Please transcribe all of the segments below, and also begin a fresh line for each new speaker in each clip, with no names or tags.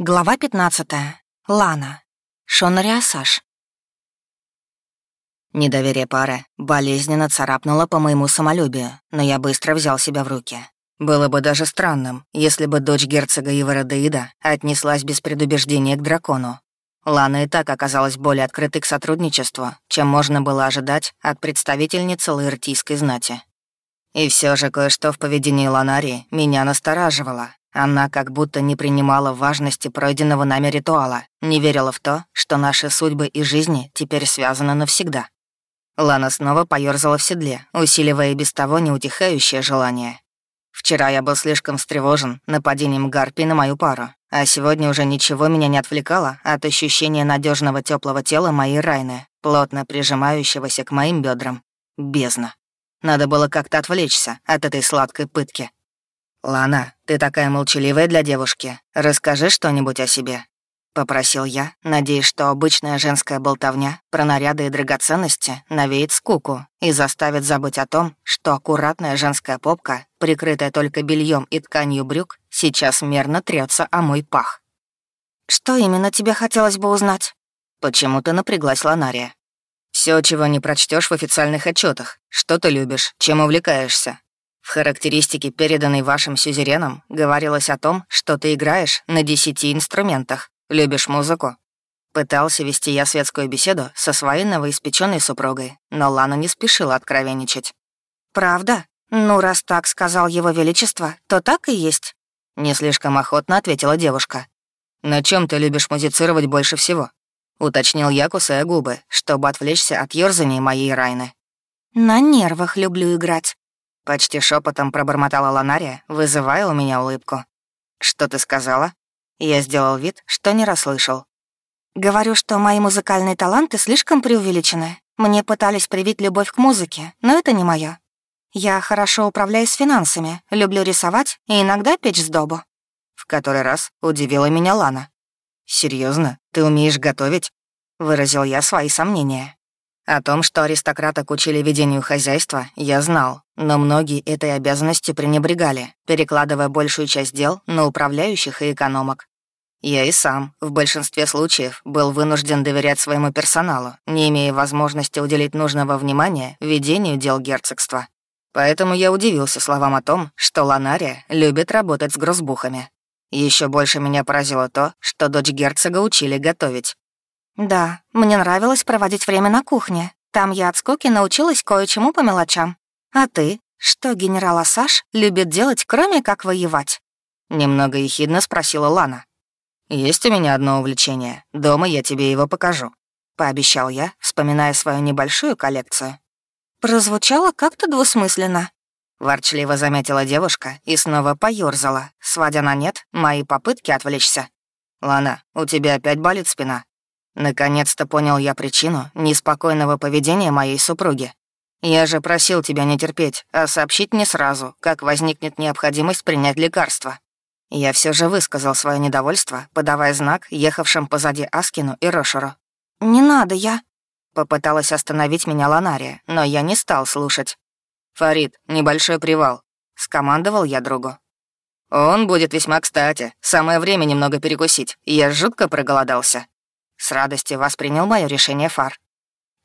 Глава 15. Лана. Шонариасаш. Недоверие пары болезненно царапнуло по моему самолюбию, но я быстро взял себя в руки. Было бы даже странным, если бы дочь герцога Иварадеида отнеслась без предубеждения к дракону. Лана и так оказалась более открытой к сотрудничеству, чем можно было ожидать от представительницы лаэртийской знати. И все же кое-что в поведении Ланарии меня настораживало, она как будто не принимала важности пройденного нами ритуала, не верила в то, что наши судьбы и жизни теперь связаны навсегда. Лана снова поёрзала в седле, усиливая без того неутихающее желание. Вчера я был слишком встревожен нападением гарпи на мою пару, а сегодня уже ничего меня не отвлекало от ощущения надежного теплого тела моей Райны, плотно прижимающегося к моим бедрам. Бездна. Надо было как-то отвлечься от этой сладкой пытки. «Лана, ты такая молчаливая для девушки. Расскажи что-нибудь о себе», — попросил я, надеясь, что обычная женская болтовня про наряды и драгоценности навеет скуку и заставит забыть о том, что аккуратная женская попка, прикрытая только бельем и тканью брюк, сейчас мерно трется о мой пах. «Что именно тебе хотелось бы узнать?» Почему ты напряглась, Ланария? Все, чего не прочтешь в официальных отчетах. Что ты любишь, чем увлекаешься, в характеристике, переданной вашим сюзереном, говорилось о том, что ты играешь на десяти инструментах. Любишь музыку? Пытался вести я светскую беседу со своей новоиспеченной супругой, но Лана не спешила откровенничать. «Правда? Ну, раз так сказал его величество, то так и есть», — не слишком охотно ответила девушка. «На чем ты любишь музицировать больше всего?» — уточнил я, кусая губы, чтобы отвлечься от ёрзаний моей Райны. «На нервах люблю играть», Почти шепотом пробормотала Ланария, вызывая у меня улыбку. «Что ты сказала?» Я сделал вид, что не расслышал. «Говорю, что мои музыкальные таланты слишком преувеличены. Мне пытались привить любовь к музыке, но это не моё. Я хорошо управляюсь финансами, люблю рисовать и иногда печь сдобу». В который раз удивила меня Лана. Серьезно, ты умеешь готовить?» — выразил я свои сомнения. О том, что аристократок учили ведению хозяйства, я знал, но многие этой обязанности пренебрегали, перекладывая большую часть дел на управляющих и экономок. Я и сам, в большинстве случаев, был вынужден доверять своему персоналу, не имея возможности уделить нужного внимания ведению дел герцогства. Поэтому я удивился словам о том, что Ланария любит работать с грузбухами. Еще больше меня поразило то, что дочь герцога учили готовить. «Да, мне нравилось проводить время на кухне. Там я от скуки научилась кое-чему по мелочам. А ты? Что генерал Асаш любит делать, кроме как воевать?» Немного ехидно спросила Лана. «Есть у меня одно увлечение. Дома я тебе его покажу», — пообещал я, вспоминая свою небольшую коллекцию. Прозвучало как-то двусмысленно. Ворчливо заметила девушка и снова поёрзала, сводя на нет мои попытки отвлечься. «Лана, у тебя опять болит спина?» Наконец-то понял я причину неспокойного поведения моей супруги. Я же просил тебя не терпеть, а сообщить мне сразу, как возникнет необходимость принять лекарство. Я все же высказал свое недовольство, подавая знак ехавшим позади Аскину и Рошеру. «Не надо, я...» Попыталась остановить меня Ланария, но я не стал слушать. «Фарид, небольшой привал», — скомандовал я другу. «Он будет весьма кстати. Самое время немного перекусить. Я жутко проголодался». С радостью воспринял мое решение Фар.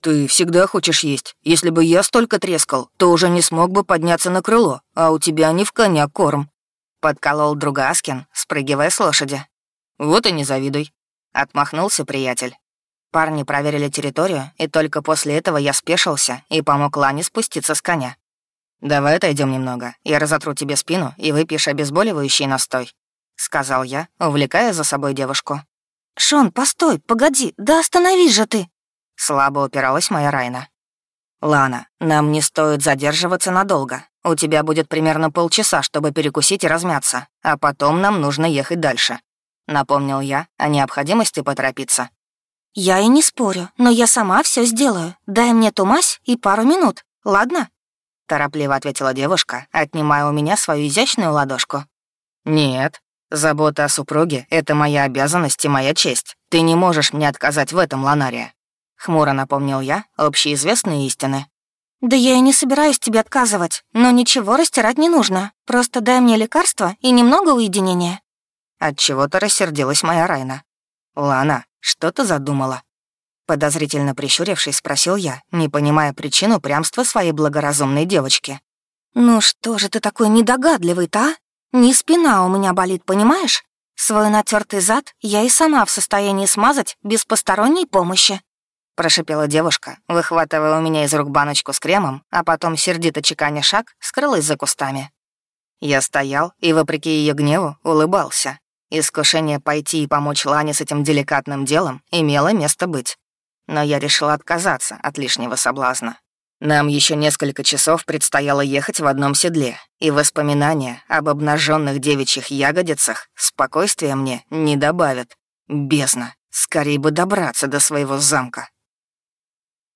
«Ты всегда хочешь есть. Если бы я столько трескал, то уже не смог бы подняться на крыло, а у тебя не в коня корм». Подколол друга Аскин, спрыгивая с лошади. «Вот и не завидуй», — отмахнулся приятель. Парни проверили территорию, и только после этого я спешился и помог Лане спуститься с коня. «Давай отойдем немного, я разотру тебе спину и выпьешь обезболивающий настой», — сказал я, увлекая за собой девушку. «Шон, постой, погоди, да остановись же ты!» Слабо упиралась моя Райна. «Лана, нам не стоит задерживаться надолго. У тебя будет примерно полчаса, чтобы перекусить и размяться, а потом нам нужно ехать дальше», — напомнил я о необходимости поторопиться. «Я и не спорю, но я сама все сделаю. Дай мне ту мазь и пару минут, ладно?» Торопливо ответила девушка, отнимая у меня свою изящную ладошку. «Нет, Забота о супруге — это моя обязанность и моя честь. Ты не можешь мне отказать в этом, Ланария. Хмуро напомнил я общеизвестные истины. «Да я и не собираюсь тебе отказывать, но ничего растирать не нужно. Просто дай мне лекарство и немного уединения». Отчего-то рассердилась моя Райна. «Лана, что ты задумала?» Подозрительно прищурившись, спросил я, не понимая причину прямства своей благоразумной девочки. «Ну что же ты такой недогадливый-то, а? Не спина у меня болит, понимаешь? Свой натертый зад я и сама в состоянии смазать без посторонней помощи». Прошипела девушка, выхватывая у меня из рук баночку с кремом, а потом, сердито чеканя шаг, скрылась за кустами. Я стоял и, вопреки ее гневу, улыбался. Искушение пойти и помочь Лане с этим деликатным делом имело место быть. Но я решил отказаться от лишнего соблазна. Нам еще несколько часов предстояло ехать в одном седле, и воспоминания об обнаженных девичьих ягодицах спокойствия мне не добавят. Бездна, скорее бы добраться до своего замка.